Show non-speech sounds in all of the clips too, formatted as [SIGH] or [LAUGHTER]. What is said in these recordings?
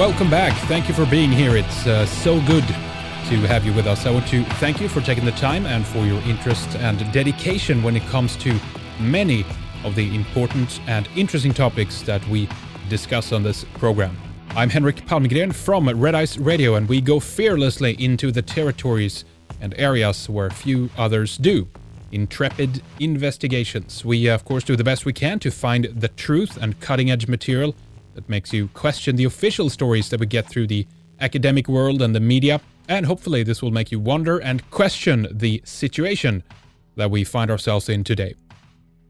Welcome back. Thank you for being here. It's uh, so good to have you with us. I want to thank you for taking the time and for your interest and dedication when it comes to many of the important and interesting topics that we discuss on this program. I'm Henrik Palmgren from Red Ice Radio, and we go fearlessly into the territories and areas where few others do. Intrepid investigations. We, of course, do the best we can to find the truth and cutting edge material that makes you question the official stories that we get through the academic world and the media. And hopefully, this will make you wonder and question the situation that we find ourselves in today.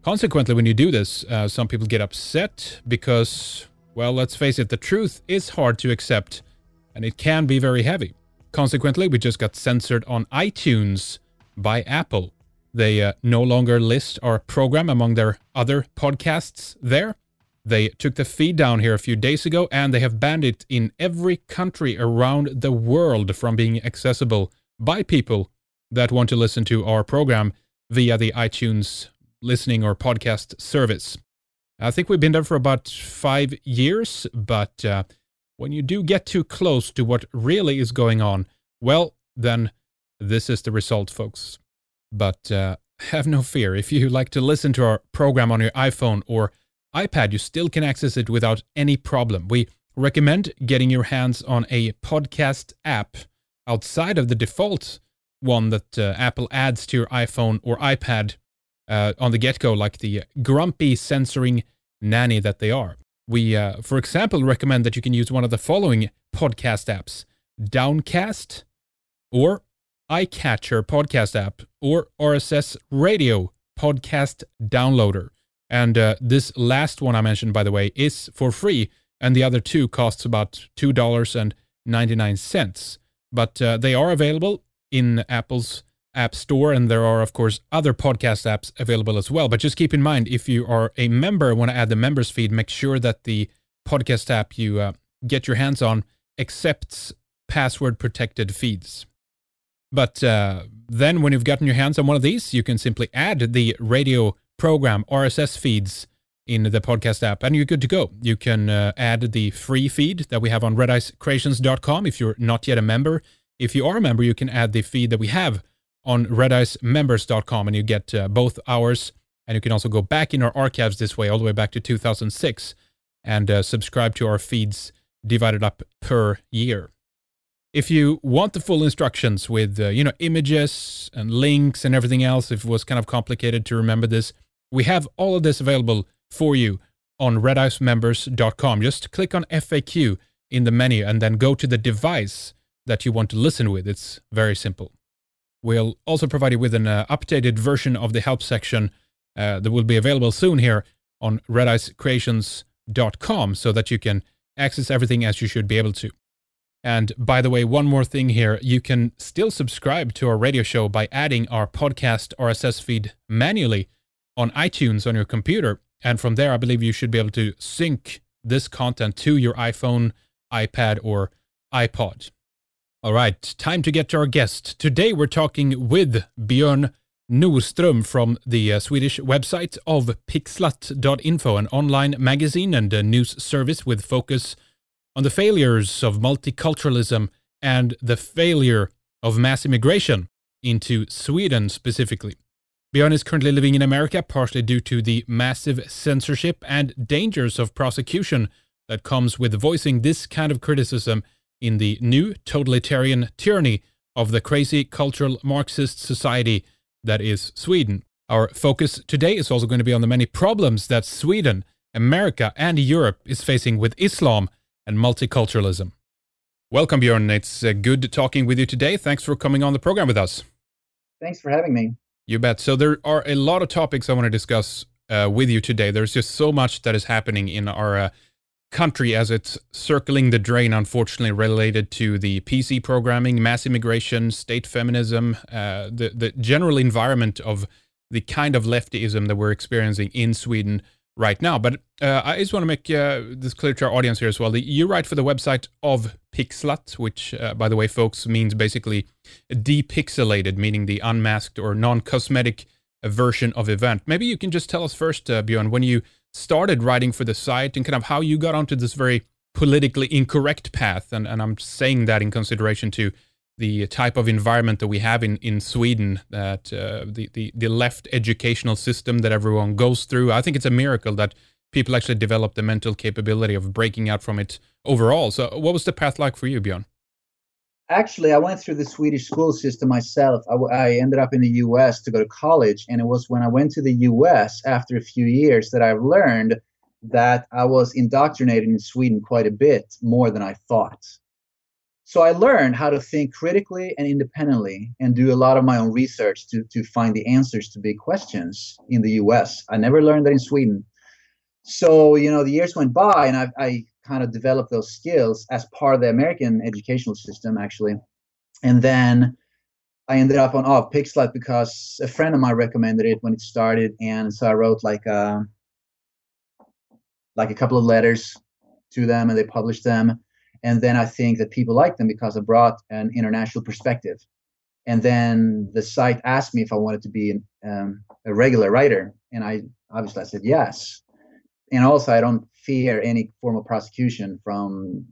Consequently, when you do this, uh, some people get upset because, well, let's face it, the truth is hard to accept and it can be very heavy. Consequently, we just got censored on iTunes by Apple. They uh, no longer list our program among their other podcasts there. They took the feed down here a few days ago and they have banned it in every country around the world from being accessible by people that want to listen to our program via the iTunes listening or podcast service. I think we've been there for about five years, but uh, when you do get too close to what really is going on, well, then this is the result, folks. But uh, [LAUGHS] have no fear. If you like to listen to our program on your iPhone or iPad, you still can access it without any problem. We recommend getting your hands on a podcast app outside of the default one that uh, Apple adds to your iPhone or iPad uh, on the get go, like the grumpy censoring nanny that they are. We, uh, for example, recommend that you can use one of the following podcast apps Downcast or iCatcher podcast app or RSS Radio podcast downloader. And uh, this last one I mentioned, by the way, is for free, and the other two costs about $2.99. But uh, they are available in Apple's App Store, and there are, of course, other podcast apps available as well. But just keep in mind, if you are a member, want to add the members feed, make sure that the podcast app you uh, get your hands on accepts password protected feeds. But uh, then, when you've gotten your hands on one of these, you can simply add the radio program RSS feeds in the podcast app, and you're good to go. You can uh, add the free feed that we have on redicecreations.com if you're not yet a member. If you are a member, you can add the feed that we have on redicemembers.com, and you get uh, both hours. And you can also go back in our archives this way, all the way back to 2006, and uh, subscribe to our feeds divided up per year. If you want the full instructions with uh, you know images and links and everything else, if it was kind of complicated to remember this, we have all of this available for you on redicemembers.com. Just click on FAQ in the menu and then go to the device that you want to listen with. It's very simple. We'll also provide you with an uh, updated version of the help section uh, that will be available soon here on redicecreations.com so that you can access everything as you should be able to. And by the way, one more thing here you can still subscribe to our radio show by adding our podcast RSS feed manually on iTunes on your computer. And from there, I believe you should be able to sync this content to your iPhone, iPad, or iPod. All right, time to get to our guest. Today we're talking with Björn Norström from the uh, Swedish website of pixlat.info, an online magazine and a news service with focus on the failures of multiculturalism and the failure of mass immigration into Sweden specifically. Björn is currently living in America, partially due to the massive censorship and dangers of prosecution that comes with voicing this kind of criticism in the new totalitarian tyranny of the crazy cultural Marxist society that is Sweden. Our focus today is also going to be on the many problems that Sweden, America, and Europe is facing with Islam and multiculturalism. Welcome, Björn. It's uh, good talking with you today. Thanks for coming on the program with us. Thanks for having me. You bet. So there are a lot of topics I want to discuss uh, with you today. There's just so much that is happening in our uh, country as it's circling the drain, unfortunately, related to the PC programming, mass immigration, state feminism, uh, the the general environment of the kind of leftyism that we're experiencing in Sweden right now. But uh, I just want to make uh, this clear to our audience here as well. You write for the website of Pixlat, which, uh, by the way, folks, means basically depixelated, meaning the unmasked or non-cosmetic version of event. Maybe you can just tell us first, uh, Björn, when you started writing for the site and kind of how you got onto this very politically incorrect path, and and I'm saying that in consideration to the type of environment that we have in, in Sweden, that uh, the, the, the left educational system that everyone goes through. I think it's a miracle that people actually develop the mental capability of breaking out from it overall. So, what was the path like for you, Björn? Actually, I went through the Swedish school system myself. I, I, ended up in the US to go to college. And it was when I went to the US after a few years that I learned that I was indoctrinated in Sweden quite a bit more than I thought. So I learned how to think critically and independently and do a lot of my own research to, to find the answers to big questions in the US. I never learned that in Sweden. So, you know, the years went by and I, I kind of developed those skills as part of the American educational system, actually. And then I ended up on oh, Pixlet because a friend of mine recommended it when it started. And so I wrote like a, uh, like a couple of letters to them and they published them. And then I think that people liked them because I brought an international perspective. And then the site asked me if I wanted to be an, um, a regular writer. And I obviously I said yes and also I don't fear any form of prosecution from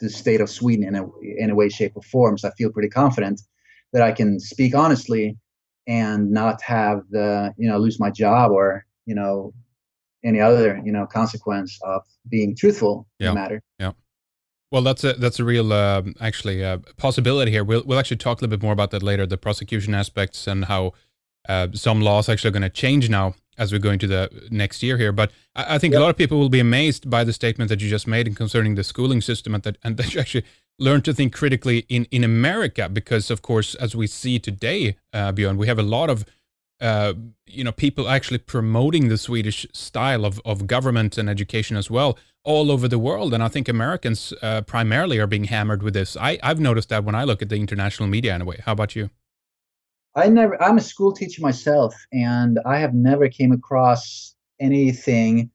the state of Sweden in a in a way, shape, or form. So I feel pretty confident that I can speak honestly and not have the you know lose my job or you know any other you know consequence of being truthful yeah. in the matter. Yeah. Well, that's a that's a real uh, actually uh, possibility here. We'll we'll actually talk a little bit more about that later, the prosecution aspects and how uh, some laws actually are going to change now as we go into the next year here. But I, I think yep. a lot of people will be amazed by the statement that you just made concerning the schooling system and that, and [LAUGHS] that you actually learn to think critically in, in America, because of course, as we see today, uh, Björn, we have a lot of uh, you know people actually promoting the Swedish style of, of government and education as well all over the world, and I think Americans uh, primarily are being hammered with this. I, I've noticed that when I look at the international media in a way. How about you? I never. I'm a school teacher myself, and I have never came across anything,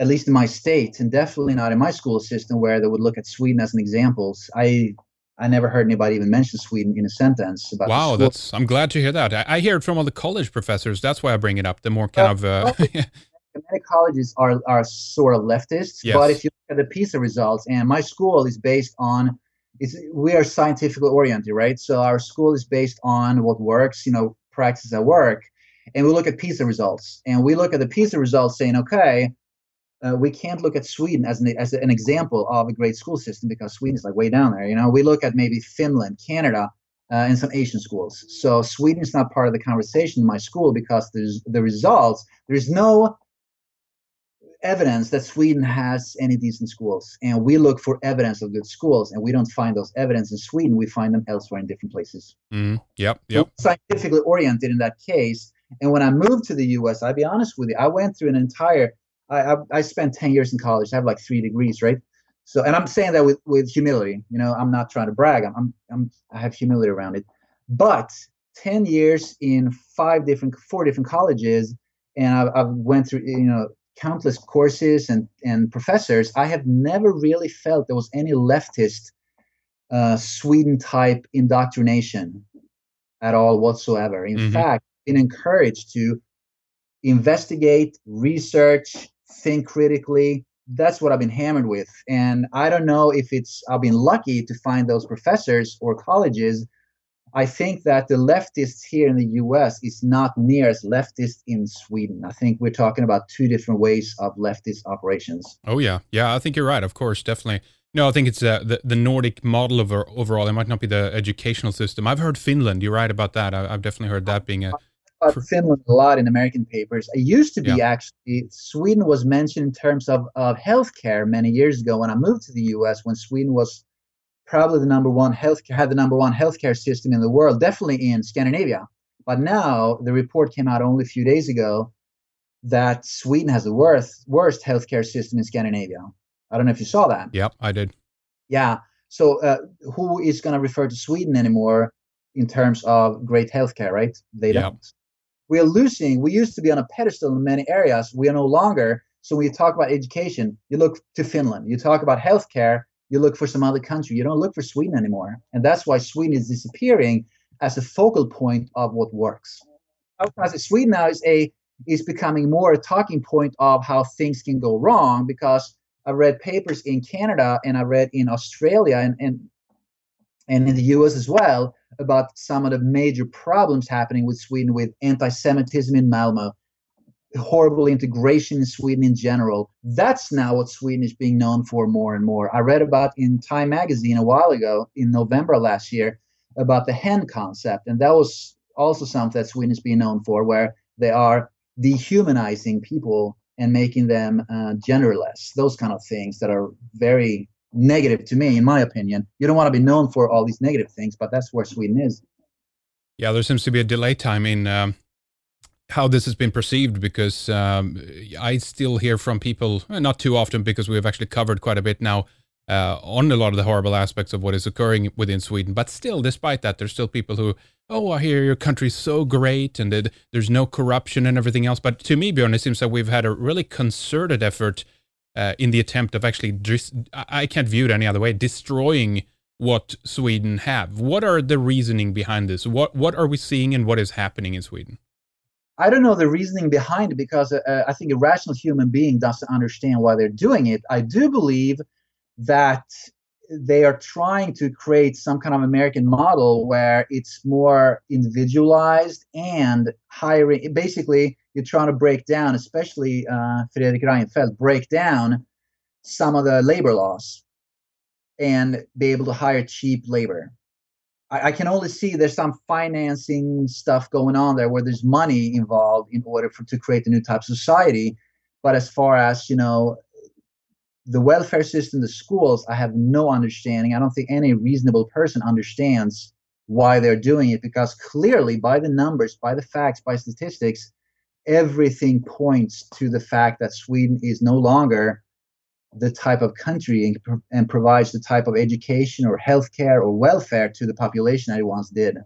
at least in my state, and definitely not in my school system, where they would look at Sweden as an example. I I never heard anybody even mention Sweden in a sentence. About wow, that's. I'm glad to hear that. I, I, hear it from all the college professors. That's why I bring it up. The more kind well, of. Uh, [LAUGHS] many colleges are are sort of leftists, yes. but if you look at the PISA results, and my school is based on it's we are scientifically oriented, right? So our school is based on what works, you know, practice at work, and we look at PISA results, and we look at the PISA results, saying, okay, uh, we can't look at Sweden as an as an example of a great school system because Sweden is like way down there. You know, we look at maybe Finland, Canada, uh, and some Asian schools. So Sweden is not part of the conversation in my school because there's the results. There's no evidence that Sweden has any decent schools, and we look for evidence of good schools, and we don't find those evidence in Sweden. We find them elsewhere in different places. Mm, yep, yep. Scientifically oriented in that case. And when I moved to the U.S., I'll be honest with you, I went through an entire. I, I, I spent ten years in college. I have like three degrees, right? So, and I'm saying that with with humility. You know, I'm not trying to brag. I'm I'm, I'm I have humility around it. But ten years in five different, four different colleges, and I've, I've went through you know countless courses and, and professors, I have never really felt there was any leftist uh, Sweden type indoctrination at all whatsoever. In mm-hmm. fact, been encouraged to investigate, research, think critically. That's what I've been hammered with. And I don't know if it's, I've been lucky to find those professors or colleges I think that the leftists here in the US is not near as leftist in Sweden. I think we're talking about two different ways of leftist operations. Oh, yeah. Yeah, I think you're right. Of course, definitely. No, I think it's uh, the, the Nordic model of overall. It might not be the educational system. I've heard Finland. You're right about that. I, have definitely heard that being a. About Finland a lot in American papers. It used to be yeah. actually Sweden was mentioned in terms of, of healthcare many years ago when I moved to the US when Sweden was probably the number one healthcare had the number one healthcare system in the world, definitely in Scandinavia. But now the report came out only a few days ago that Sweden has the worst worst healthcare system in Scandinavia. I don't know if you saw that. Yep, I did. Yeah. So uh, who is going to refer to Sweden anymore in terms of great healthcare? Right? They don't. We are losing. We used to be on a pedestal in many areas. We are no longer. So when you talk about education, you look to Finland. You talk about healthcare you look for some other country. You don't look for Sweden anymore. And that's why Sweden is disappearing as a focal point of what works. Because Sweden now is a is becoming more a talking point of how things can go wrong because I read papers in Canada and I read in Australia and, and and in the US as well about some of the major problems happening with Sweden with anti-Semitism in Malmo, horrible integration in Sweden in general. That's now what Sweden is being known for more and more. I read about in Time magazine a while ago in November last year about the hen concept, and that was also something that Sweden is being known for, where they are dehumanizing people and making them uh, genderless. Those kind of things that are very negative to me, in my opinion. You don't want to be known for all these negative things, but that's where Sweden is. Yeah, there seems to be a delay time in um, how this has been perceived because um, I still hear from people, not too often because we've actually covered quite a bit now uh, on a lot of the horrible aspects of what is occurring within Sweden. But still, despite that, there's still people who, oh, I hear your country's so great and that there's no corruption and everything else. But to me, Björn, it seems like we've had a really concerted effort uh, in the attempt of actually, dis- I can't view it any other way, destroying what Sweden have. What are the reasoning behind this? What what are we seeing and what is happening in Sweden? I don't know the reasoning behind it because uh, I think a rational human being doesn't understand why they're doing it. I do believe that they are trying to create some kind of American model where it's more individualized and hiring. Basically, you're trying to break down, especially uh, Fredrik Reinfeldt, break down some of the labor laws and be able to hire cheap labor. I, I, can only see there's some financing stuff going on there where there's money involved in order for to create the new type of society. But as far as you know, the welfare system, the schools, I have no understanding. I don't think any reasonable person understands why they're doing it because clearly, by the numbers, by the facts, by statistics, everything points to the fact that Sweden is no longer the type of country and, and provides the type of education or healthcare or welfare to the population that it once did.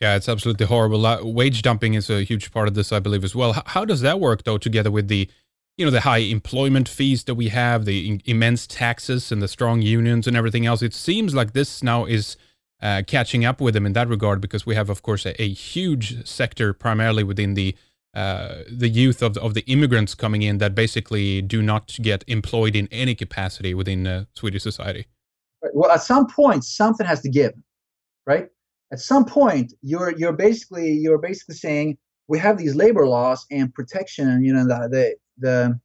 Yeah, it's absolutely horrible. Wage dumping is a huge part of this, I believe, as well. How does that work, though, together with the you know the high employment fees that we have, the immense taxes, and the strong unions and everything else. It seems like this now is uh, catching up with them in that regard because we have, of course, a, a huge sector primarily within the uh, the youth of the, of the immigrants coming in that basically do not get employed in any capacity within uh, Swedish society. Well, at some point, something has to give, right? At some point, you're you're basically you're basically saying we have these labor laws and protection, you know, the, the the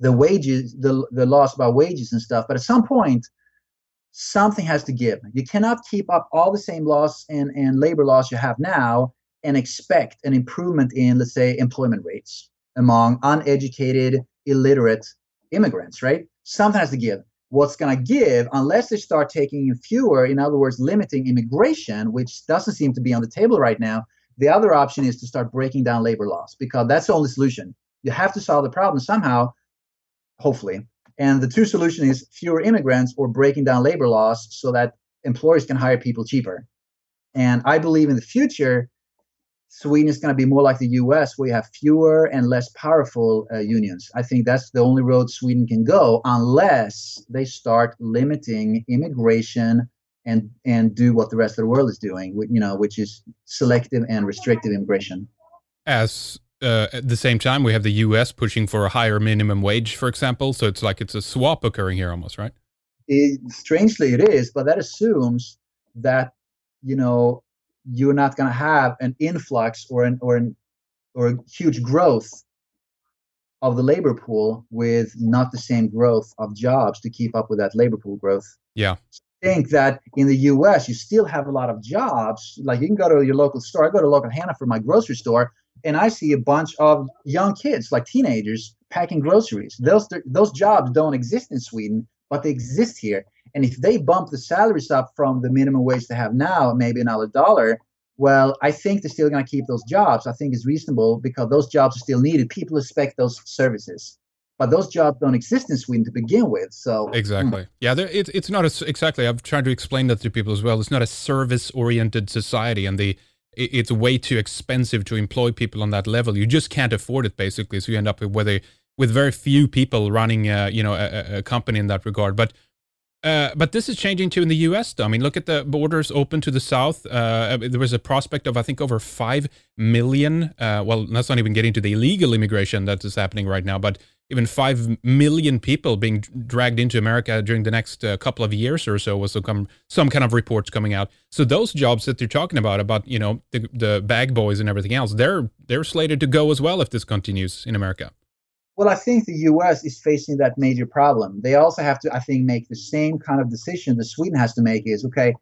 the wages, the the loss about wages and stuff. But at some point, something has to give. You cannot keep up all the same laws and, and labor laws you have now and expect an improvement in, let's say, employment rates among uneducated, illiterate immigrants, right? Something has to give. What's going to give, unless they start taking in fewer, in other words, limiting immigration, which doesn't seem to be on the table right now, the other option is to start breaking down labor laws because that's the only solution. You have to solve the problem somehow, hopefully. And the two solution is fewer immigrants or breaking down labor laws so that employers can hire people cheaper. And I believe in the future, Sweden is going to be more like the US, where you have fewer and less powerful uh, unions. I think that's the only road Sweden can go unless they start limiting immigration and and do what the rest of the world is doing, you know, which is selective and restrictive immigration. As uh, at the same time, we have the U.S. pushing for a higher minimum wage, for example. So it's like it's a swap occurring here, almost, right? It, strangely, it is, but that assumes that you know you're not going to have an influx or an or an or a huge growth of the labor pool with not the same growth of jobs to keep up with that labor pool growth. Yeah. think that in the US you still have a lot of jobs. Like you can go to your local store. I go to local Hannaford, my grocery store, and I see a bunch of young kids, like teenagers, packing groceries. Those those jobs don't exist in Sweden, but they exist here. And if they bump the salaries up from the minimum wage they have now, maybe another dollar, well, I think they're still going to keep those jobs. I think it's reasonable because those jobs are still needed. People expect those services but those jobs don't exist in Sweden to begin with. So exactly, mm. yeah, it's it's not a, exactly. I've tried to explain that to people as well. It's not a service-oriented society, and the it's way too expensive to employ people on that level. You just can't afford it, basically. So you end up with with very few people running, you know, a, a, company in that regard. But uh, but this is changing too in the U.S. Though I mean, look at the borders open to the south. Uh, there was a prospect of I think over five million. Uh, well, let's not even getting to the illegal immigration that is happening right now. But even five million people being dragged into America during the next uh, couple of years or so. Was some some kind of reports coming out. So those jobs that they're talking about, about you know the the bag boys and everything else, they're they're slated to go as well if this continues in America. Well, I think the U.S. is facing that major problem. They also have to, I think, make the same kind of decision that Sweden has to make. Is okay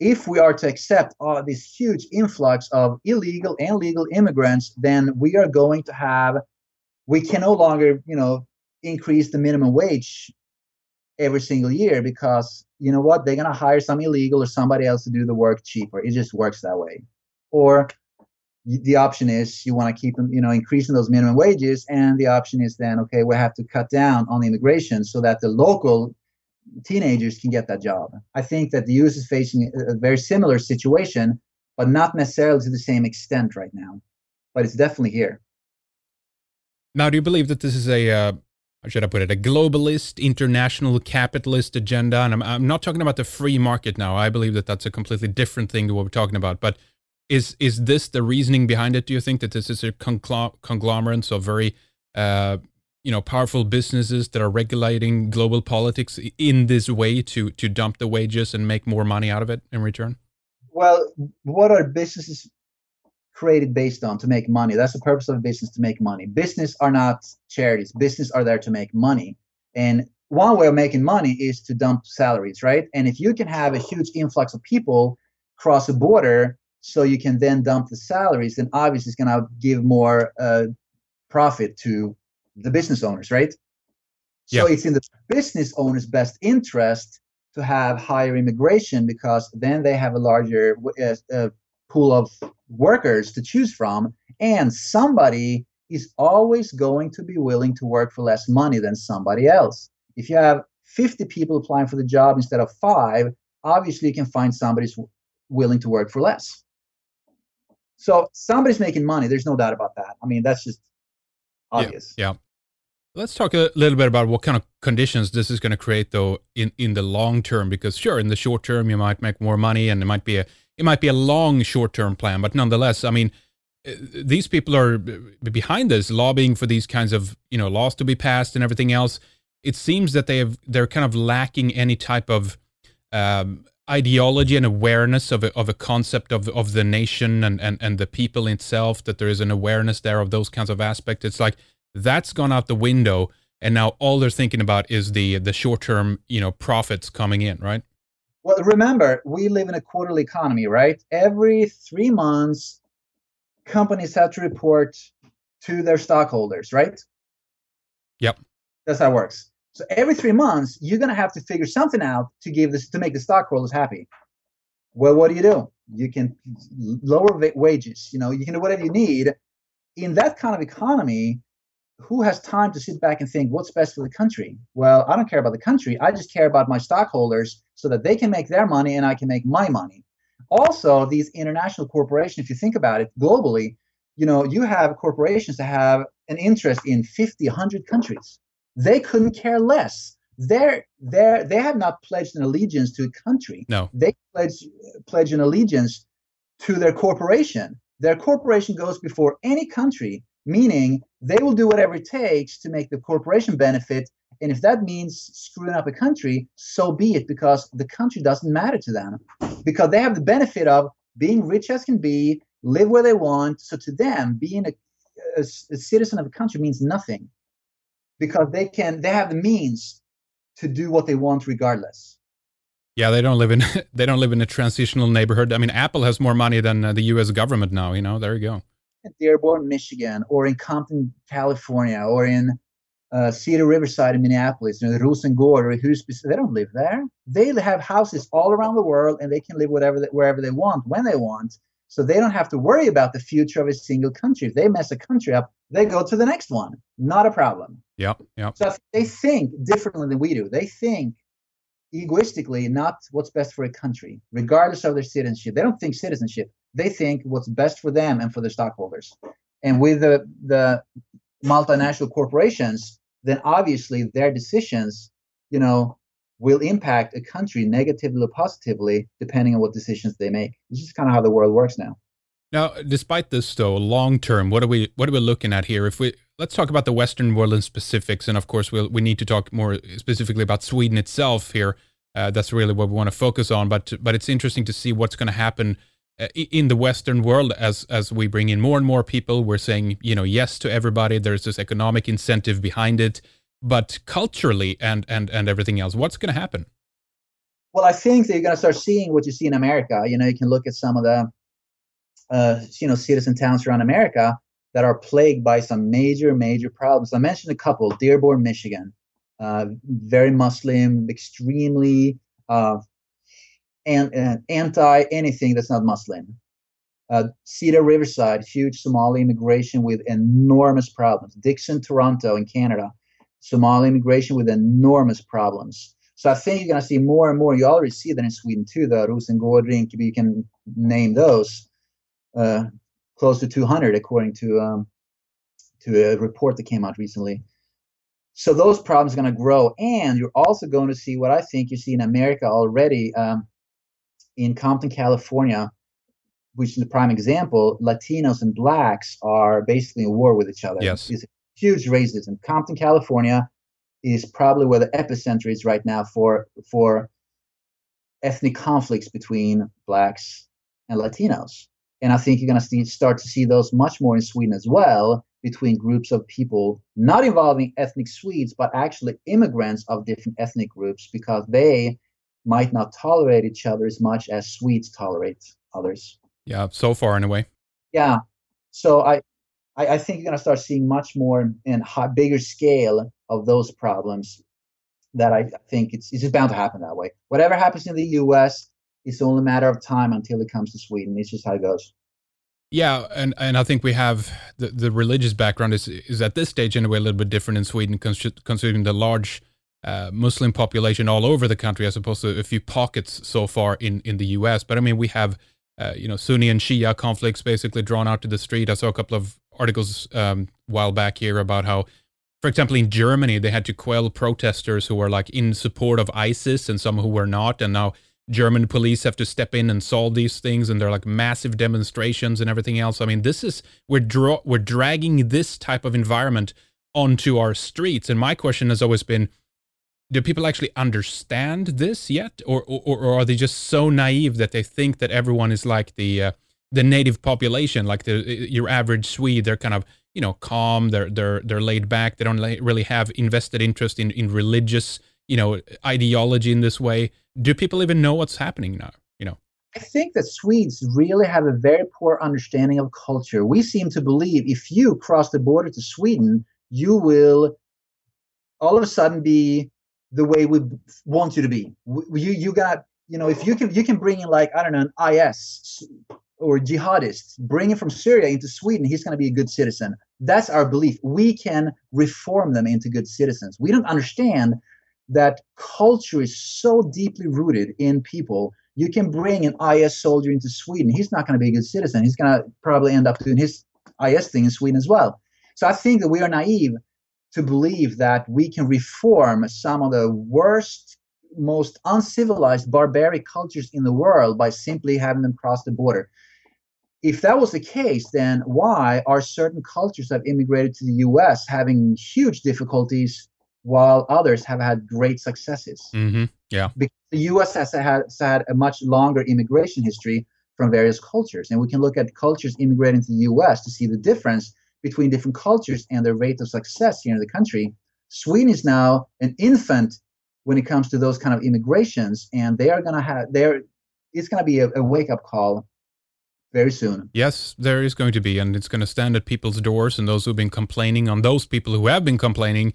if we are to accept all this huge influx of illegal and legal immigrants, then we are going to have, we can no longer, you know, increase the minimum wage every single year because you know what they're going to hire some illegal or somebody else to do the work cheaper it just works that way or the option is you want to keep them you know increasing those minimum wages and the option is then okay we have to cut down on the immigration so that the local teenagers can get that job. I think that the US is facing a very similar situation, but not necessarily to the same extent right now. But it's definitely here. Now, do you believe that this is a, uh, how should I put it, a globalist, international capitalist agenda? And I'm, I'm not talking about the free market now. I believe that that's a completely different thing to what we're talking about. But is is this the reasoning behind it? Do you think that this is a conglomerate of very uh, you know powerful businesses that are regulating global politics in this way to to dump the wages and make more money out of it in return? Well what are businesses created based on to make money? That's the purpose of a business to make money. Business are not charities. Business are there to make money. And one way of making money is to dump salaries right? And if you can have a huge influx of people cross a border so you can then dump the salaries then obviously it's going to give more uh, profit to the business owners, right? So it's in the business owner's best interest to have higher immigration because then they have a larger uh, uh, pool of workers to choose from, and somebody is always going to be willing to work for less money than somebody else. If you have 50 people applying for the job instead of five, obviously you can find somebody who's willing to work for less. So somebody's making money. There's no doubt about that. I mean, that's just obvious. Yeah. yeah. Let's talk a little bit about what kind of conditions this is going to create, though, in, in the long term. Because sure, in the short term, you might make more money, and it might be a it might be a long short term plan. But nonetheless, I mean, uh, these people are behind this, lobbying for these kinds of you know laws to be passed and everything else. It seems that they have they're kind of lacking any type of um, ideology and awareness of a, of a concept of of the nation and, and and the people itself. That there is an awareness there of those kinds of aspects. It's like that's gone out the window and now all they're thinking about is the the short term you know profits coming in right well remember we live in a quarterly economy right every three months companies have to report to their stockholders right yep that's how it works so every three months you're going to have to figure something out to give this to make the stockholders happy well what do you do you can lower wages you know you can do whatever you need in that kind of economy who has time to sit back and think what's best for the country? Well, I don't care about the country. I just care about my stockholders so that they can make their money and I can make my money. Also, these international corporations, if you think about it globally, you know, you have corporations that have an interest in 50, 100 countries. They couldn't care less. They're, they're, they have not pledged an allegiance to a country. No. They pledge, pledge an allegiance to their corporation. Their corporation goes before any country meaning they will do whatever it takes to make the corporation benefit. And if that means screwing up a country, so be it, because the country doesn't matter to them, because they have the benefit of being rich as can be, live where they want. So to them, being a, a, a citizen of a country means nothing, because they can they have the means to do what they want regardless. Yeah, they don't live in [LAUGHS] they don't live in a transitional neighborhood. I mean, Apple has more money than uh, the U.S. government now. You know, there you go in Dearborn, Michigan, or in Compton, California, or in uh, Cedar Riverside in Minneapolis, you know, Rosengård or Husby, they don't live there. They have houses all around the world and they can live whatever they, wherever they want, when they want. So they don't have to worry about the future of a single country. If they mess a country up, they go to the next one. Not a problem. Yeah, yeah. So they think differently than we do. They think egoistically, not what's best for a country, regardless of their citizenship. They don't think citizenship they think what's best for them and for the stockholders. And with the, the multinational corporations, then obviously their decisions, you know, will impact a country negatively or positively depending on what decisions they make. It's just kind of how the world works now. Now, despite this, though, long term, what are we what are we looking at here? If we let's talk about the Western world in specifics, and of course, we'll, we need to talk more specifically about Sweden itself here. Uh, that's really what we want to focus on. But but it's interesting to see what's going to happen uh, in the Western world as as we bring in more and more people. We're saying you know yes to everybody. There's this economic incentive behind it, but culturally and and and everything else, what's going to happen? Well, I think that you're going to start seeing what you see in America. You know, you can look at some of the uh, you know cities and towns around America that are plagued by some major major problems. I mentioned a couple: Dearborn, Michigan, uh, very Muslim, extremely uh, and uh, anti anything that's not Muslim. Uh, Cedar Riverside, huge Somali immigration with enormous problems. Dixon, Toronto, in Canada, Somali immigration with enormous problems. So I think you're going to see more and more. You already see that in Sweden too. The Rosengård, Rinkeby, you can name those. Uh, close to 200, according to um, to a report that came out recently. So those problems are going to grow, and you're also going to see what I think you see in America already. Um, in Compton, California, which is a prime example, Latinos and blacks are basically in war with each other. Yes, it's huge racism. Compton, California, is probably where the epicenter is right now for for ethnic conflicts between blacks and Latinos. And I think you're going to see, start to see those much more in Sweden as well between groups of people, not involving ethnic Swedes, but actually immigrants of different ethnic groups, because they might not tolerate each other as much as Swedes tolerate others. Yeah, so far anyway. Yeah. So I, I, I think you're going to start seeing much more and bigger scale of those problems that I think it's, it's just bound to happen that way. Whatever happens in the US, it's only a matter of time until it comes to Sweden. It's just how it goes. Yeah, and, and I think we have the, the religious background is is at this stage way, a little bit different in Sweden, considering the large uh, Muslim population all over the country, as opposed to a few pockets so far in, in the U.S. But I mean, we have uh, you know Sunni and Shia conflicts basically drawn out to the street. I saw a couple of articles um, while back here about how, for example, in Germany they had to quell protesters who were like in support of ISIS and some who were not, and now German police have to step in and solve these things, and they're like massive demonstrations and everything else. I mean, this is we're draw we're dragging this type of environment onto our streets. And my question has always been, do people actually understand this yet, or or, or are they just so naive that they think that everyone is like the uh, the native population, like the your average Swede? They're kind of you know calm, they're they're they're laid back. They don't really have invested interest in in religious you know ideology in this way do people even know what's happening now you know i think that swedes really have a very poor understanding of culture we seem to believe if you cross the border to sweden you will all of a sudden be the way we want you to be you you got you know if you can you can bring in like i don't know an is or jihadists, bring him from syria into sweden he's going to be a good citizen that's our belief we can reform them into good citizens we don't understand that culture is so deeply rooted in people. You can bring an IS soldier into Sweden. He's not going to be a good citizen. He's going to probably end up doing his IS thing in Sweden as well. So I think that we are naive to believe that we can reform some of the worst, most uncivilized, barbaric cultures in the world by simply having them cross the border. If that was the case, then why are certain cultures that have immigrated to the US having huge difficulties while others have had great successes. Mm-hmm. Yeah. Because the US has had, has had a much longer immigration history from various cultures. And we can look at cultures immigrating to the US to see the difference between different cultures and their rate of success here in the country. Sweden is now an infant when it comes to those kind of immigrations, and they are going to have, they're, it's going to be a, a wake up call very soon. Yes, there is going to be, and it's going to stand at people's doors, and those who've been complaining on those people who have been complaining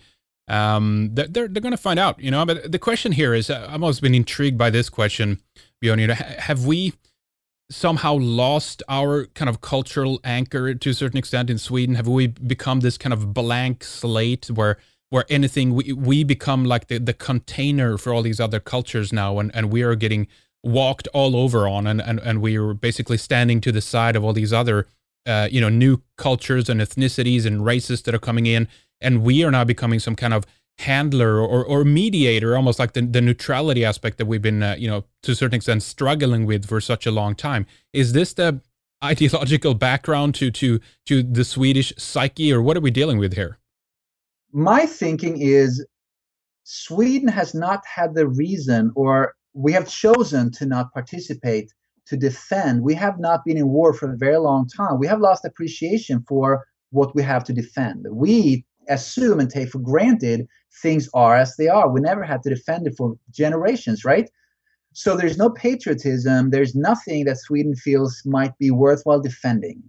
um, they're they're, going to find out, you know. But the question here is, uh, I've always been intrigued by this question, Bjorn. You know, have we somehow lost our kind of cultural anchor to a certain extent in Sweden? Have we become this kind of blank slate where where anything we we become like the the container for all these other cultures now, and and we are getting walked all over on, and and and we were basically standing to the side of all these other uh, you know new cultures and ethnicities and races that are coming in and we are now becoming some kind of handler or, or mediator, almost like the, the neutrality aspect that we've been, uh, you know, to a certain extent struggling with for such a long time. Is this the [LAUGHS] ideological background to to to the Swedish psyche, or what are we dealing with here? My thinking is Sweden has not had the reason, or we have chosen to not participate to defend. We have not been in war for a very long time. We have lost appreciation for what we have to defend. We assume and take for granted things are as they are. We never had to defend it for generations, right? So there's no patriotism. There's nothing that Sweden feels might be worthwhile defending.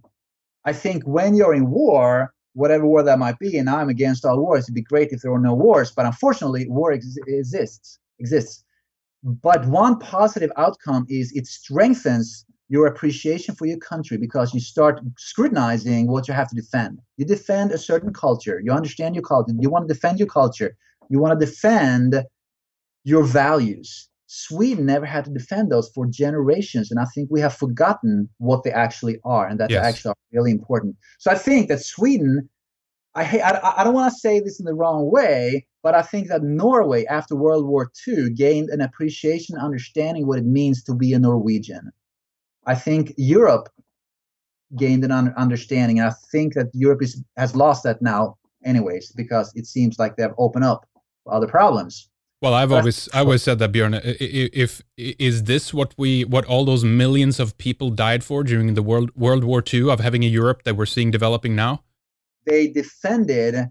I think when you're in war, whatever war that might be, and I'm against all wars, it'd be great if there were no wars, but unfortunately, war ex- exists. Exists. But one positive outcome is it strengthens your appreciation for your country because you start scrutinizing what you have to defend. You defend a certain culture, you understand your culture, you want to defend your culture, you want to defend your values. Sweden never had to defend those for generations, and I think we have forgotten what they actually are, and that yes. they actually are really important. So I think that Sweden, I I, I don't want to say this in the wrong way, but I think that Norway, after World War II, gained an appreciation, understanding what it means to be a Norwegian. I think Europe gained an understanding, and I think that Europe is, has lost that now, anyways, because it seems like they've opened up other problems. Well, I've always I always said that Bjorn. If is this what we what all those millions of people died for during the world World War II of having a Europe that we're seeing developing now? They defended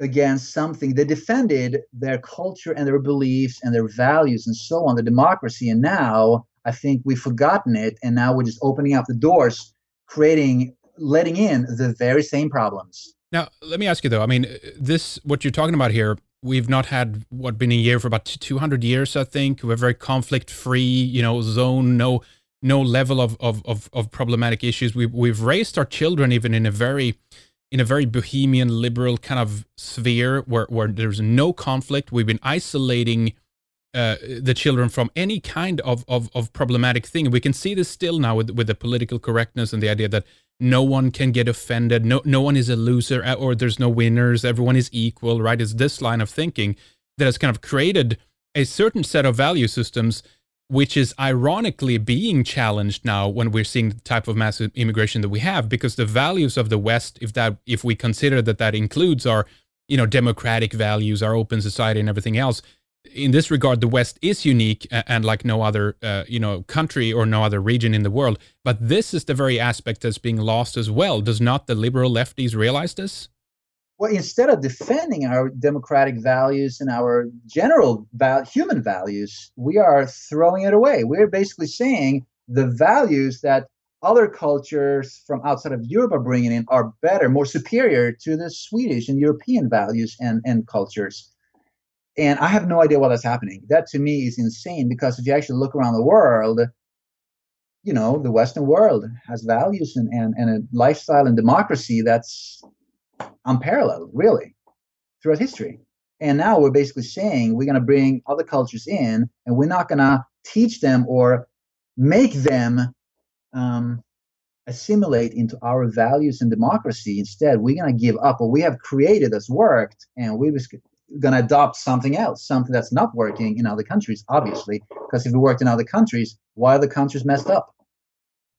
against something. They defended their culture and their beliefs and their values and so on, the democracy. And now I think we've forgotten it, and now we're just opening up the doors, creating, letting in the very same problems. Now, let me ask you though. I mean, this what you're talking about here. We've not had what been a year for about 200 years, I think. We're very conflict-free, you know, zone. No, no level of of of, of problematic issues. We've we've raised our children even in a very in a very bohemian liberal kind of sphere where, where there's no conflict. We've been isolating uh, the children from any kind of, of, of problematic thing. We can see this still now with, with the political correctness and the idea that no one can get offended, no, no one is a loser uh, or there's no winners, everyone is equal, right? It's this line of thinking that has kind of created a certain set of value systems which is ironically being challenged now when we're seeing the type of massive immigration that we have because the values of the west if that if we consider that that includes our you know democratic values our open society and everything else in this regard the west is unique and like no other uh, you know country or no other region in the world. But this is the very aspect that's being lost as well. Does not the liberal lefties realize this well, instead of defending our democratic values and our general val- human values, we are throwing it away. We're basically saying the values that other cultures from outside of Europe are bringing in are better, more superior to the Swedish and European values and, and cultures. And I have no idea why that's happening. That to me is insane because if you actually look around the world, you know, the Western world has values and, and, and a lifestyle and democracy that's unparalleled, really, throughout history. And now we're basically saying we're going to bring other cultures in, and we're not going to teach them or make them um, assimilate into our values and democracy. Instead, we're going to give up what we have created that's worked, and we're going to adopt something else, something that's not working in other countries, obviously. Because if it worked in other countries, why are the countries messed up?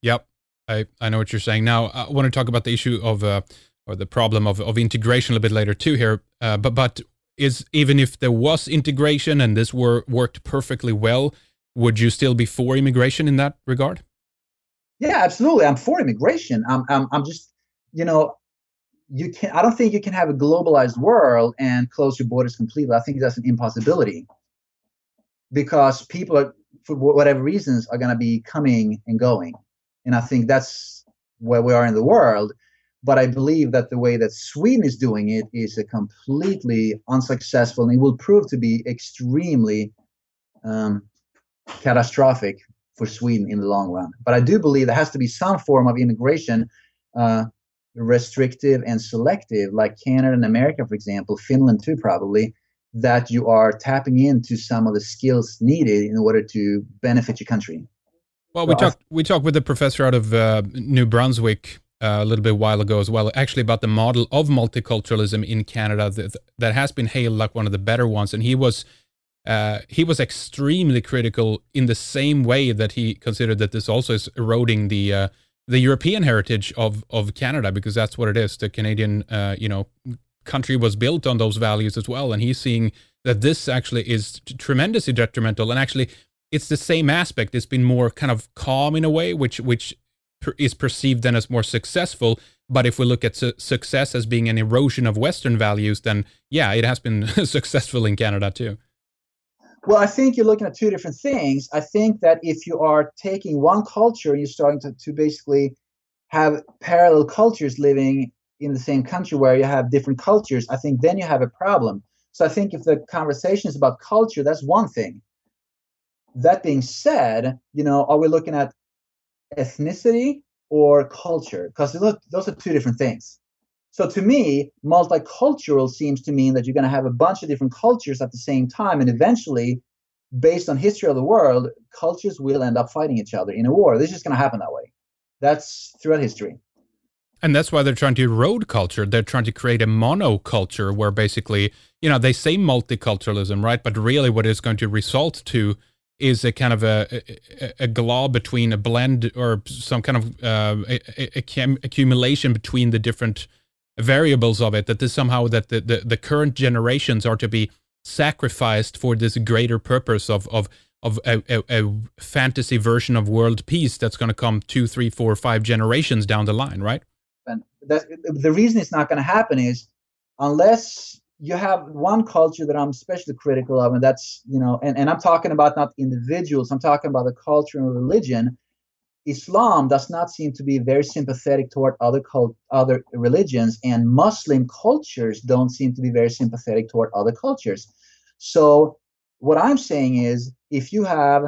Yep, I, I know what you're saying. Now, I want to talk about the issue of uh, or the problem of, of integration a little bit later too here. Uh, but but is even if there was integration and this were worked perfectly well, would you still be for immigration in that regard? Yeah, absolutely. I'm for immigration. I'm I'm, I'm just you know you can I don't think you can have a globalized world and close your borders completely. I think that's an impossibility because people are for whatever reasons are going to be coming and going, and I think that's where we are in the world. But I believe that the way that Sweden is doing it is a completely unsuccessful and it will prove to be extremely um, catastrophic for Sweden in the long run. But I do believe there has to be some form of immigration, uh, restrictive and selective, like Canada and America, for example, Finland too, probably, that you are tapping into some of the skills needed in order to benefit your country. Well, we talked we talked with a professor out of uh, New Brunswick uh, a little bit while ago as well, actually about the model of multiculturalism in Canada that, that has been hailed like one of the better ones. And he was uh, he was extremely critical in the same way that he considered that this also is eroding the uh, the European heritage of of Canada because that's what it is. The Canadian, uh, you know, country was built on those values as well, and he's seeing that this actually is tremendously detrimental. And actually, it's the same aspect. It's been more kind of calm in a way, which which is perceived then as more successful. But if we look at su- success as being an erosion of Western values, then yeah, it has been [LAUGHS] successful in Canada too. Well, I think you're looking at two different things. I think that if you are taking one culture and you're starting to, to basically have parallel cultures living in the same country where you have different cultures, I think then you have a problem. So I think if the conversation is about culture, that's one thing. That being said, you know, are we looking at ethnicity or culture? Because those are two different things. So to me, multicultural seems to mean that you're going to have a bunch of different cultures at the same time, and eventually, based on history of the world, cultures will end up fighting each other in a war. This is going to happen that way. That's throughout history. And that's why they're trying to erode culture. They're trying to create a monoculture where basically, you know, they say multiculturalism, right? But really, what it's going to result to is a kind of a, a, a glob between a blend or some kind of uh, a, a, accumulation between the different variables of it that this somehow that the, the, the current generations are to be sacrificed for this greater purpose of of of a, a, fantasy version of world peace that's going to come two, three, four, five generations down the line, right? And that, the reason it's not going to happen is unless you have one culture that I'm especially critical of, and that's you know, and, and I'm talking about not individuals, I'm talking about the culture and religion Islam does not seem to be very sympathetic toward other cult, other religions, and Muslim cultures don't seem to be very sympathetic toward other cultures. So, what I'm saying is, if you have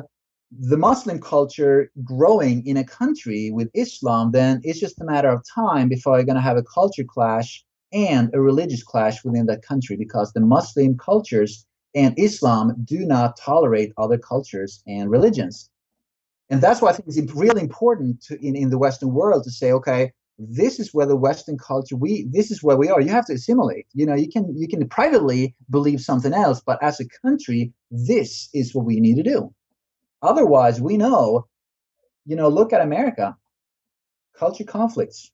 the Muslim culture growing in a country with Islam, then it's just a matter of time before you're going to have a culture clash and a religious clash within that country because the Muslim cultures and Islam do not tolerate other cultures and religions and that's why I think it's really important to, in, in the Western world to say, okay, this is where the Western culture we this is where we are. You have to assimilate. You know, you can you can privately believe something else, but as a country, this is what we need to do. Otherwise, we know, you know, look at America, culture conflicts.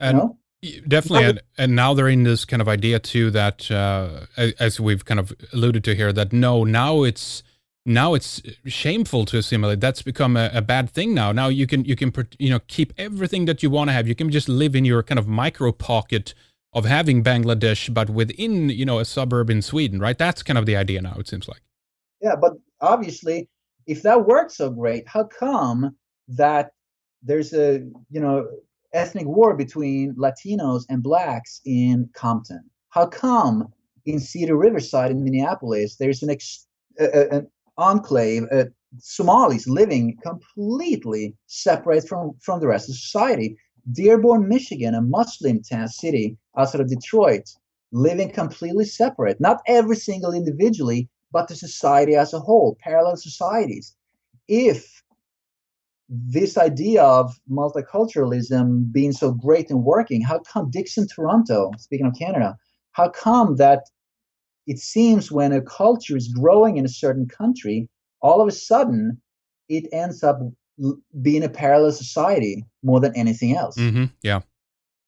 And you know? Definitely, and, and now they're in this kind of idea too that, uh, as we've kind of alluded to here, that no, now it's now it's shameful to assimilate. That's become a, a, bad thing now. Now you can you can you know keep everything that you want to have. You can just live in your kind of micro pocket of having bangladesh but within you know a suburb in sweden right? That's kind of the idea now it seems like. Yeah but obviously if that works so great how come that there's a you know ethnic war between latinos and blacks in compton how come in cedar riverside in minneapolis there's an ex- an enclave, uh, Somalis living completely separate from, from the rest of society. Dearborn, Michigan, a Muslim town city outside of Detroit, living completely separate. Not every single individually, but the society as a whole, parallel societies. If this idea of multiculturalism being so great and working, how come Dixon, Toronto, speaking of Canada, how come that it seems when a culture is growing in a certain country, all of a sudden it ends up being a parallel society more than anything else. Mm-hmm. Yeah.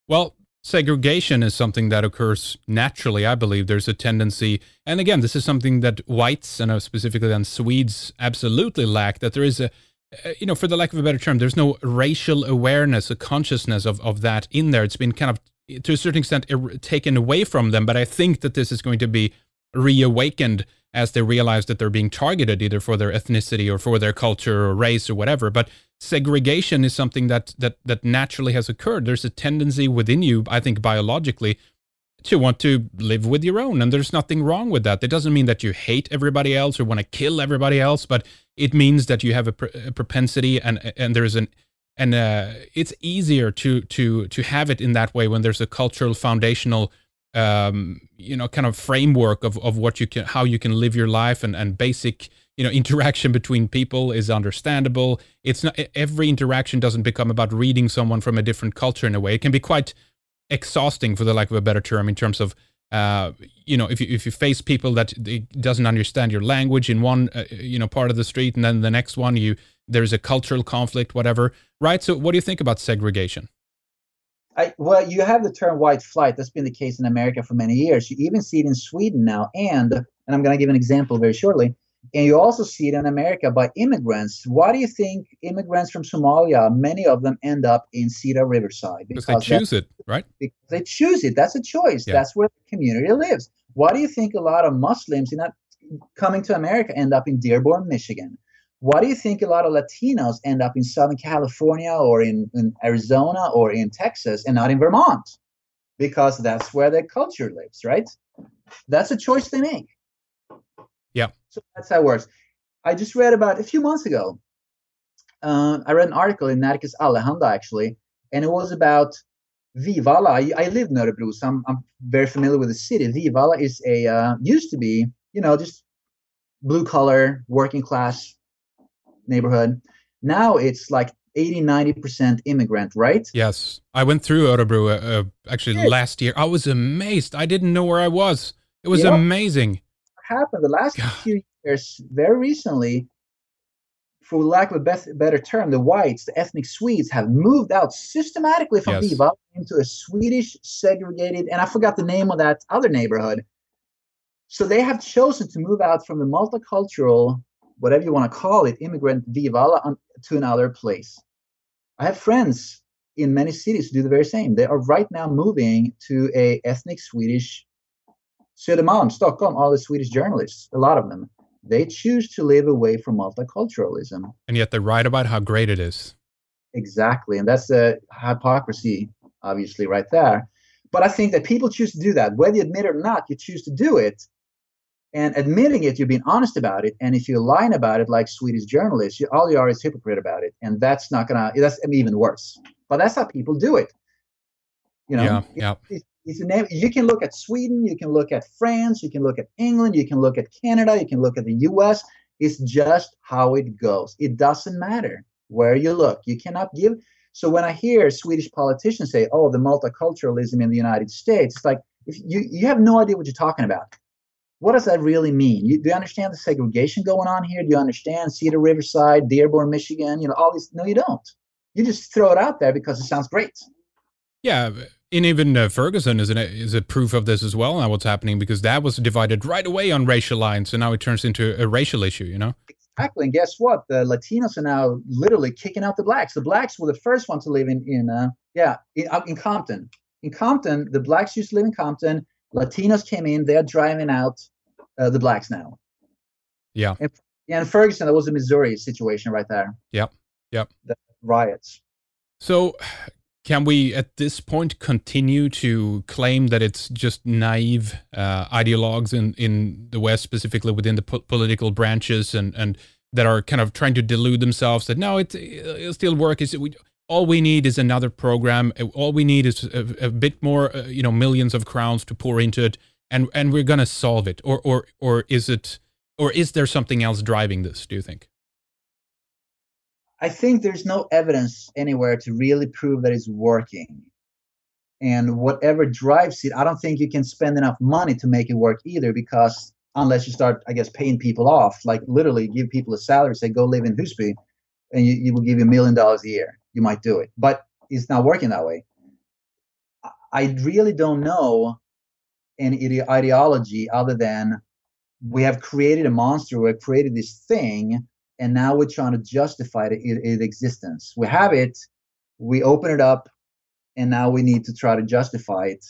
Well, segregation is something that occurs naturally. I believe there's a tendency, and again, this is something that whites and uh, specifically then Swedes absolutely lack. That there is a, you know, for the lack of a better term, there's no racial awareness, a consciousness of of that in there. It's been kind of to a certain extent er- taken away from them. But I think that this is going to be reawakened as they realize that they're being targeted either for their ethnicity or for their culture or race or whatever. But segregation is something that that that naturally has occurred. There's a tendency within you, I think biologically, to want to live with your own, and there's nothing wrong with that. It doesn't mean that you hate everybody else or want to kill everybody else, but it means that you have a, pr- a propensity and and there's an and uh, it's easier to to to have it in that way when there's a cultural foundational um, you know kind of framework of, of what you can how you can live your life and, and basic you know [LAUGHS] interaction between people is understandable. It's not every interaction doesn't become about reading someone from a different culture in a way. It can be quite exhausting for the lack of a better term in terms of uh, you know if you if you face people that doesn't understand your language in one uh, you know part of the street and then the next one you there's a cultural conflict, whatever, right? So, what do you think about segregation? I, well, you have the term white flight. That's been the case in America for many years. You even see it in Sweden now, and and I'm going to give an example very shortly. And you also see it in America by immigrants. Why do you think immigrants from Somalia, many of them end up in Cedar Riverside? Because, because they choose it, right? Because they choose it. That's a choice. Yeah. That's where the community lives. Why do you think a lot of Muslims in that coming to America end up in Dearborn, Michigan? Why do you think a lot of Latinos end up in Southern California or in, in Arizona or in Texas and not in Vermont? Because that's where their culture lives, right? That's a choice they make. So that's how it works. I just read about a few months ago. Uh, I read an article in Nerikes Allehanda actually, and it was about Vivalla. I, I live in Örebro, so I'm, I'm, very familiar with the city. Vivalla is a uh, used to be, you know, just blue collar, working class neighborhood. Now it's like 80 90% immigrant right yes i went through örebro uh, uh, actually yes. last year i was amazed i didn't know where i was it was amazing happened the last God. few years, very recently, for lack of a best, better term, the whites, the ethnic Swedes, have moved out systematically from yes. Viva into a Swedish segregated, and I forgot the name of that other neighborhood. So they have chosen to move out from the multicultural, whatever you want to call it, immigrant Vivalla um, to another place. I have friends in many cities who do the very same. They are right now moving to a ethnic Swedish Södermalm, Stockholm, all the Swedish journalists, a lot of them, they choose to live away from multiculturalism. And yet they write about how great it is. Exactly. And that's the hypocrisy, obviously, right there. But I think that people choose to do that. Whether you admit it or not, you choose to do it. And admitting it, you're being honest about it. And if you're lying about it, like Swedish journalists, you, all you are is hypocrite about it. And that's not going to, that's even worse. But that's how people do it. You know, yeah, yeah. It's a name. You can look at Sweden, you can look at France, you can look at England, you can look at Canada, you can look at the U.S. It's just how it goes. It doesn't matter where you look. You cannot give. So when I hear Swedish politicians say, "Oh, the multiculturalism in the United States," it's like if you you have no idea what you're talking about. What does that really mean? You, do you understand the segregation going on here? Do you understand Cedar Riverside, Dearborn, Michigan? You know all these. No, you don't. You just throw it out there because it sounds great. Yeah, and even uh, Ferguson is, an, is a proof of this as well now what's happening because that was divided right away on racial lines and now it turns into a racial issue you know? Exactly and guess what? The latinos are now literally kicking out the blacks. The blacks were the first one to live in in uh, yeah in, in compton. In compton the blacks used to live in compton. Latinos came in they're driving out uh, the blacks now. Yeah. And, yeah, in ferguson that was a missouri situation right there. Yep yep. The riots. So can we, at this point, continue to claim that it's just naive uh, ideologues in, in the West, specifically within the po- political branches, and, and that are kind of trying to delude themselves that no, it, it'll still work? Is we, all we need is another program. All we need is a, a bit more, uh, you know, millions of crowns to pour into it, and and we're gonna solve it. Or or or is it, or is there something else driving this? Do you think? I think there's no evidence anywhere to really prove that it's working. And whatever drives it, I don't think you can spend enough money to make it work either because unless you start, I guess, paying people off, like literally give people a salary, say, go live in Husby, and you, you will give you a million dollars a year. You might do it. But it's not working that way. I really don't know any ideology other than we have created a monster, we have created this thing and now we're trying to justify its it, existence. We have it, we open it up, and now we need to try to justify it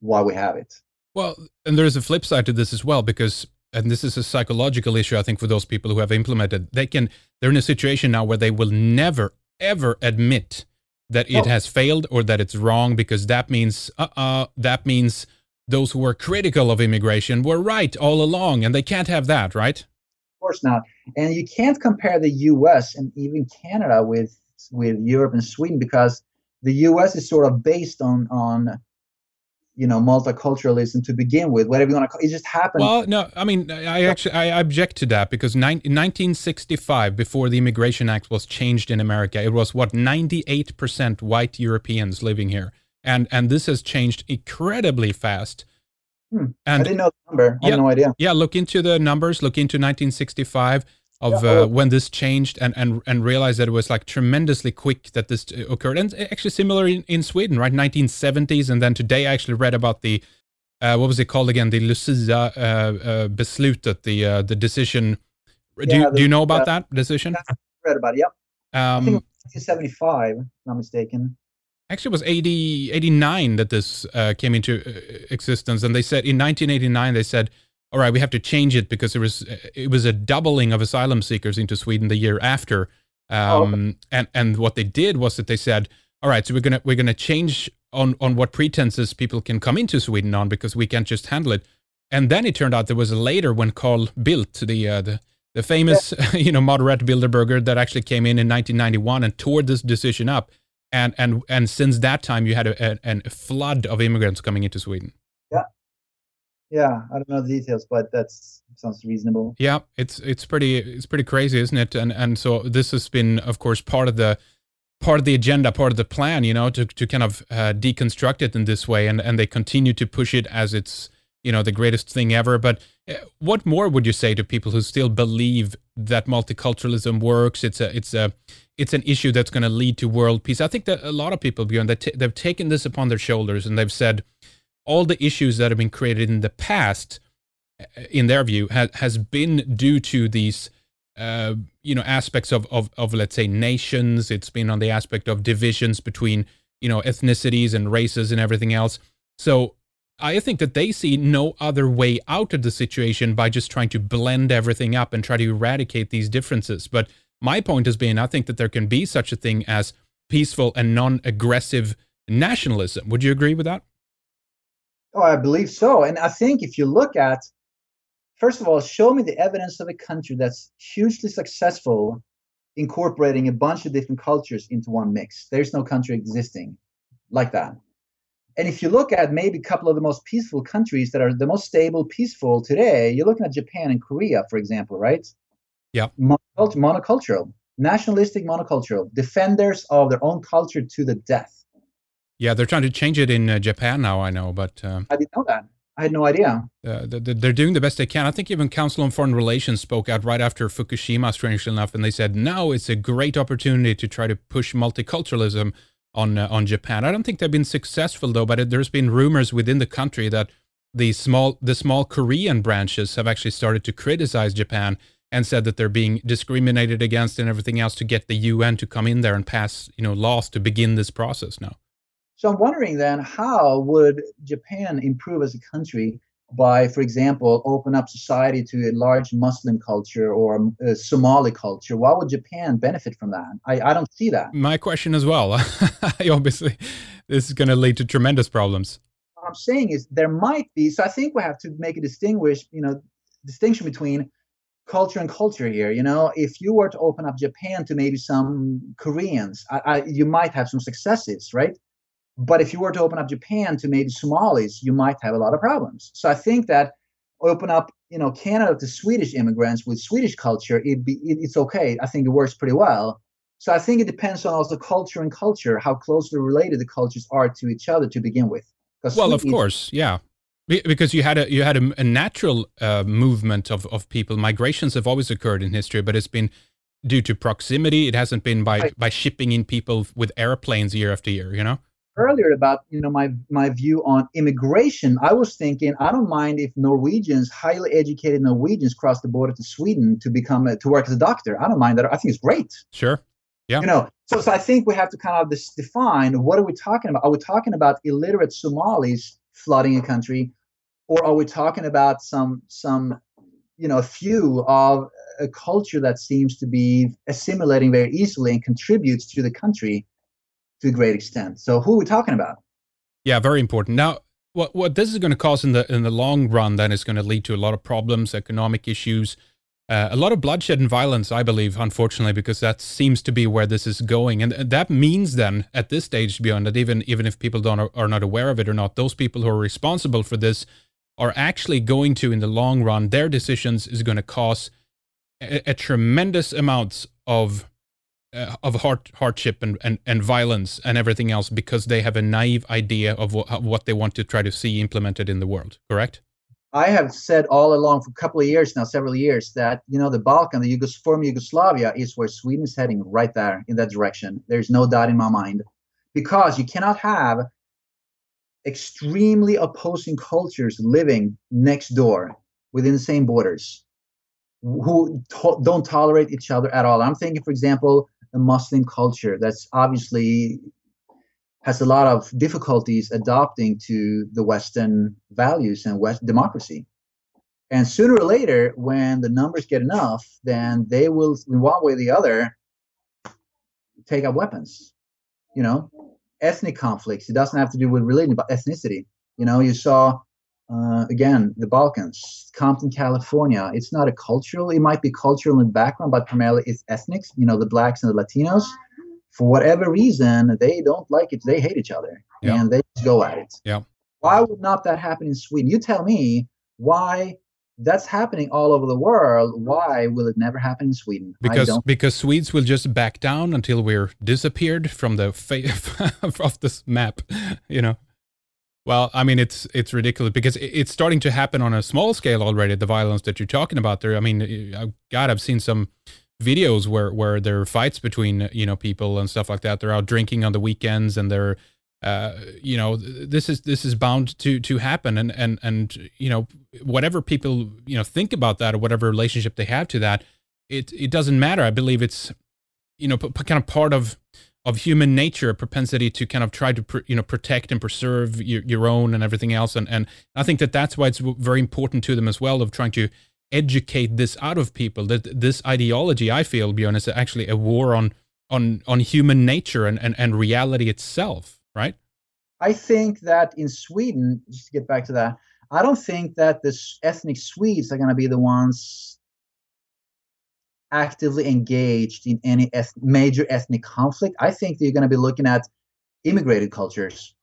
why we have it. Well, and there's a flip side to this as well because and this is a psychological issue I think for those people who have implemented. They can they're in a situation now where they will never ever admit that it oh. has failed or that it's wrong because that means uh-uh that means those who were critical of immigration were right all along and they can't have that, right? Of course not. And you can't compare the U.S. and even Canada with with Europe and Sweden because the U.S. is sort of based on on you know multiculturalism to begin with whatever you want to call it, it just happened well no i mean i actually i object to that because in 1965 before the immigration act was changed in america it was what 98% white europeans living here and and this has changed incredibly fast Hmm. And I didn't know the number. I yeah, had no idea. Yeah, look into the numbers. Look into 1965. of Yeah, uh, when this changed and, and and realized that it was like tremendously quick that this uh, occurred and actually similar in, in Sweden right 1970s and then today I actually read about the uh, what was it called again the Lucia uh, uh, beslutet the uh, the decision do, Yeah, you, the- do you know about uh, that decision Read about it. Yep. I um, think 1975, if I'm not mistaken. Actually, it was 80, 89 that this uh, came into uh, existence, and they said in 1989 they said, "All right, we have to change it because it was it was a doubling of asylum seekers into Sweden the year after." Um, Oh. And and what they did was that they said, "All right, so we're gonna we're gonna change on on what pretenses people can come into Sweden on because we can't just handle it." And then it turned out there was a later when Carl Bildt the uh, the the famous [LAUGHS] you know moderate Bilderberger that actually came in in 1991 and tore this decision up and and and since that time you had a, a, a flood of immigrants coming into Sweden. Yeah, Yeah. I don't know the details, but that sounds reasonable. Yeah, it's it's pretty it's pretty crazy, isn't it? And and so this has been, of course, part of the part of the agenda, part of the plan, you know, to to kind of uh, deconstruct it in this way, and and they continue to push it as it's you know the greatest thing ever. But uh, what more would you say to people who still believe that multiculturalism works? It's a it's a it's an issue that's going to lead to world peace. I think that a lot of people, beyond that they've taken this upon their shoulders and they've said all the issues that have been created in the past, uh, in their view, ha- has been due to these, uh, you know, aspects of, of of let's say nations. It's been on the aspect of divisions between you know ethnicities and races and everything else. So I think that they see no other way out of the situation by just trying to blend everything up and try to eradicate these differences. But my point has been I think that there can be such a thing as peaceful and non aggressive nationalism. Would you agree with that? Oh, I believe so. And I think if you look at, first of all, show me the evidence of a country that's hugely successful incorporating a bunch of different cultures into one mix. There's no country existing like that. And if you look at maybe a couple of the most peaceful countries that are the most stable, peaceful today, you're looking at Japan and Korea, for example, right? Yeah. Monocult- monocultural, nationalistic monocultural, defenders of their own culture to the death. Yeah, they're trying to change it in uh, Japan now. I know, but uh, I didn't know that. I had no idea. uh, th- th- they're doing the best they can. I think even Council on Foreign Relations spoke out right after Fukushima, strangely enough, and they said now it's a great opportunity to try to push multiculturalism on uh, on Japan. I don't think they've been successful though, but it, there's been rumors within the country that the small the small Korean branches have actually started to criticize Japan and said that they're being discriminated against and everything else to get the UN to come in there and pass you know laws to begin this process now. So I'm wondering then, how would Japan improve as a country by, for example, open up society to a large Muslim culture or a Somali culture? Why would Japan benefit from that? I, I don't see that. My question as well. [LAUGHS] Obviously, this is going to lead to tremendous problems. What I'm saying is there might be. So I think we have to make a distinguish, you know, distinction between culture and culture here. You know, if you were to open up Japan to maybe some Koreans, I, I, you might have some successes, right? But if you were to open up Japan to maybe Somalis, you might have a lot of problems. So I think that open up, you know, Canada to Swedish immigrants with Swedish culture, it be, it, it's okay. I think it works pretty well. So I think it depends on also culture and culture, how closely related the cultures are to each other to begin with. Well, of course, yeah, because you had a you had a, a natural uh, movement of of people. Migrations have always occurred in history, but it's been due to proximity. It hasn't been by Right. by shipping in people with airplanes year after year. You know. Earlier about you know my my view on immigration i was thinking i don't mind if norwegians highly educated norwegians cross the border to sweden to become a, to work as a doctor. I don't mind that. I think it's great. Sure. Yeah. you know so, so i think we have to kind of dis- define what are we talking about? Are we talking about illiterate somalis flooding a country or are we talking about some some you know a few of a culture that seems to be assimilating very easily and contributes to the country to a great extent so who are we talking about Yeah, very important. Now, what what this is going to cause in the in the long run, then, is going to lead to a lot of problems, economic issues, uh, a lot of bloodshed and violence. I believe, unfortunately, because that seems to be where this is going, and that means then, at this stage, beyond that, even even if people don't are not aware of it or not, those people who are responsible for this are actually going to, in the long run, their decisions is going to cause a, a tremendous amounts of uh, of hard, hardship and, and, and violence and everything else because they have a naive idea of what, what they want to try to see implemented in the world. Correct? I have said all along for a couple of years now, several years, that you know the Balkan, the Yugos- former Yugoslavia, is where Sweden is heading, right there in that direction. There's no doubt in my mind, because you cannot have extremely opposing cultures living next door within the same borders who to- don't tolerate each other at all. I'm thinking, for example, a Muslim culture that's obviously has a lot of difficulties adopting to the Western values and West democracy. And sooner or later, when the numbers get enough, then they will, in one way or the other, take up weapons. You know, ethnic conflicts. It doesn't have to do with religion, but ethnicity. You know, you saw uh, again the Balkans, Compton, California. It's not a cultural. It might be cultural in the background, but primarily it's ethnic. You know, the blacks and the Latinos for whatever reason, they don't like it. They hate each other, Yeah. and they just go at it. Yeah. Why would not that happen in Sweden? You tell me why that's happening all over the world. Why will it never happen in Sweden? Because because Swedes will just back down until we're disappeared from the face [LAUGHS] of this map, you know. Well, I mean, it's it's ridiculous because it's starting to happen on a small scale already. The violence that you're talking about there. I mean, I- God, I've seen some videos where where there are fights between you know people and stuff like that. They're out drinking on the weekends and they're uh, you know this is this is bound to to happen and and and you know whatever people you know think about that or whatever relationship they have to that it it doesn't matter i believe it's you know p- kind of part of of human nature a propensity to kind of try to you know protect and preserve your, your own and everything else. And and i think that that's why it's very important to them as well of trying to educate this out of people that this ideology i feel bjorn is actually a war on on on human nature and and, and reality itself right? I think that in Sweden, just to get back to that, I don't think that the ethnic Swedes are going to be the ones actively engaged in any eth- major ethnic conflict. I think you're going to be looking at immigrated cultures,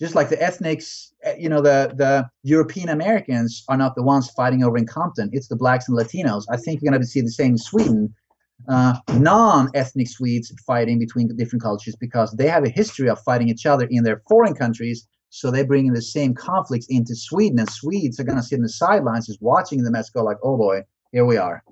just like the ethnics. eh, You know, the the European Americans are not the ones fighting over in Compton. It's the blacks and Latinos. I think you're going to see the same in Sweden. Uh, non-ethnic Swedes fighting between different cultures because they have a history of fighting each other in their foreign countries. So they bring in the same conflicts into Sweden, and Swedes are going to sit in the sidelines just watching the mess go like, "Oh boy, here we are."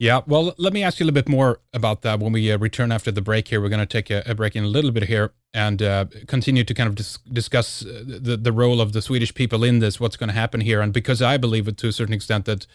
Yeah, well, let me ask you a little bit more about that when we uh, return after the break. Here, we're going to take a, a break in a little bit here and uh, continue to kind of dis- discuss uh, the the role of the Swedish people in this, what's going to happen here, and because I believe it to a certain extent that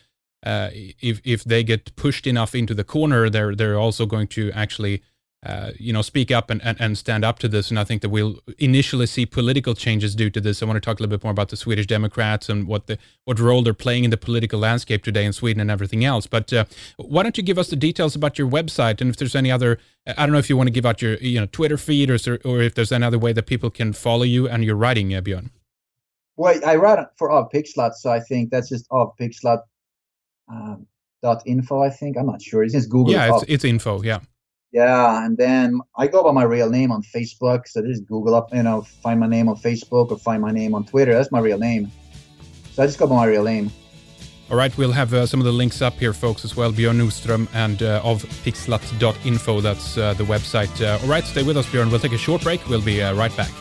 uh, if if they get pushed enough into the corner, they're they're also going to actually. Uh, you know, speak up and, and, and stand up to this. And I think that we'll initially see political changes due to this. I want to talk a little bit more about the Swedish Democrats and what the what role they're playing in the political landscape today in Sweden and everything else. But uh, why don't you give us the details about your website and if there's any other? I don't know if you want to give out your you know Twitter feed or or if there's another way that people can follow you and your writing, uh, Björn. Well, I write it for Avpixlat, so I think that's just Av Pixlat um, dot info. I think I'm not sure. It's just Google. Yeah, it's, it's info. Yeah. Yeah, and then I go by my real name on Facebook. So just Google up, you know, find my name on Facebook or find my name on Twitter. That's my real name. So I just go by my real name. All right, we'll have uh, some of the links up here, folks, as well. Björn Norström and uh, of pixlat.info. That's uh, the website. Uh, all right, stay with us, Björn. We'll take a short break. We'll be uh, right back.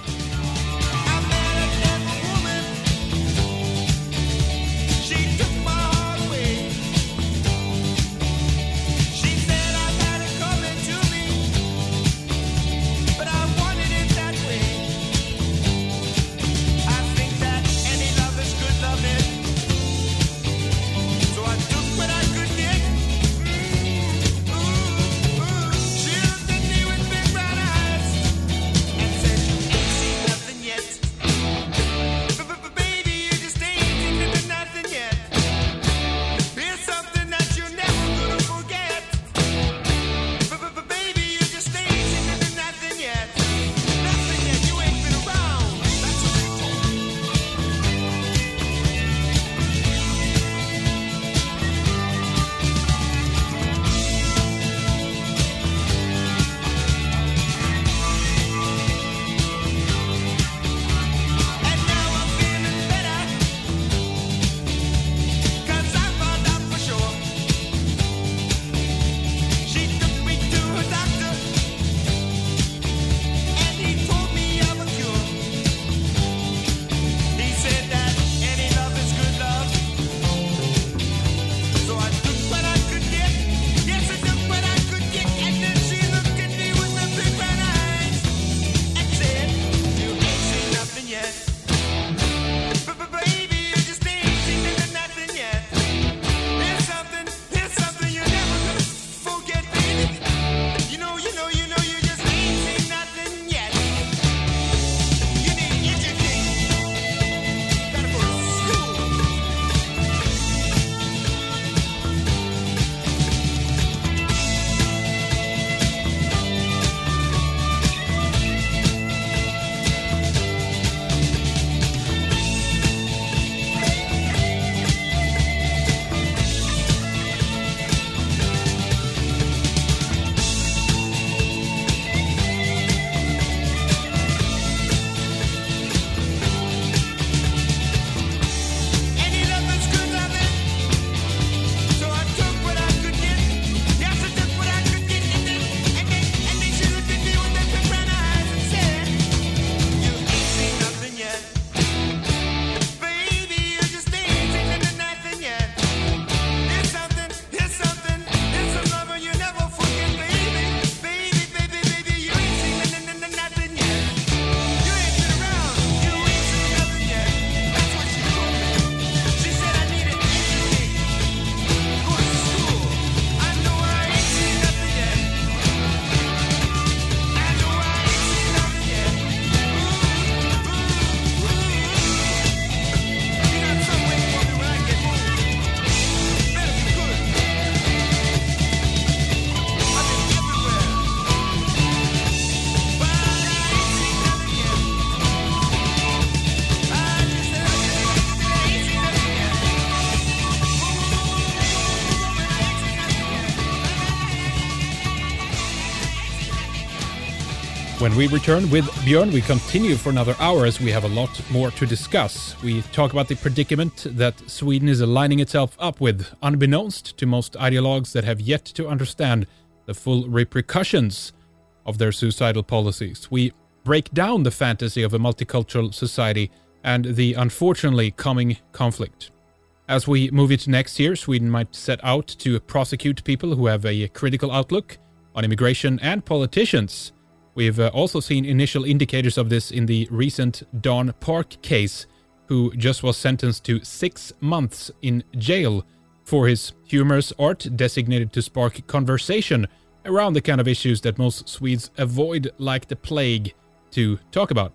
We return with Björn, we continue for another hour as we have a lot more to discuss. We talk about the predicament that Sweden is aligning itself up with, unbeknownst to most ideologues that have yet to understand the full repercussions of their suicidal policies. We break down the fantasy of a multicultural society and the unfortunately coming conflict. As we move into next year, Sweden might set out to prosecute people who have a critical outlook on immigration and politicians. We've uh, also seen initial indicators of this in the recent Dan Park case, who just was sentenced to six months in jail for his humorous art designated to spark conversation around the kind of issues that most Swedes avoid like the plague to talk about.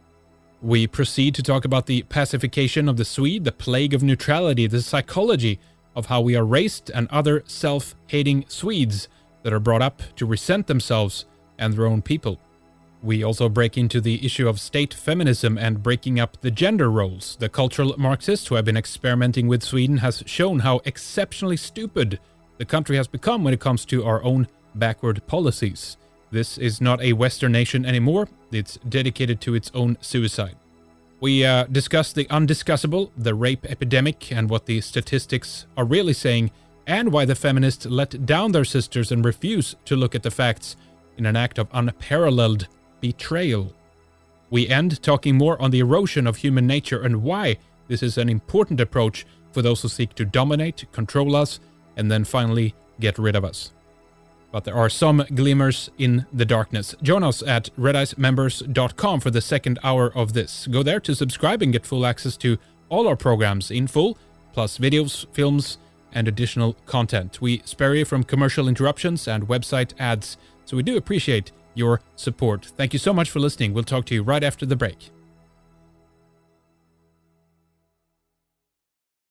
We proceed to talk about the pacification of the Swede, the plague of neutrality, the psychology of how we are raised, and other self hating Swedes that are brought up to resent themselves and their own people. We also break into the issue of state feminism and breaking up the gender roles. The cultural Marxist who have been experimenting with Sweden has shown how exceptionally stupid the country has become when it comes to our own backward policies. This is not a Western nation anymore, it's dedicated to its own suicide. We uh, discuss the undiscussable, the rape epidemic, and what the statistics are really saying, and why the feminists let down their sisters and refuse to look at the facts in an act of unparalleled betrayal. We end talking more on the erosion of human nature and why this is an important approach for those who seek to dominate, control us, and then finally get rid of us. But there are some glimmers in the darkness. Join us at redicemembers.com for the second hour of this. Go there to subscribe and get full access to all our programs in full, plus videos, films, and additional content. We spare you from commercial interruptions and website ads, so we do appreciate your support. Thank you so much for listening. We'll talk to you right after the break.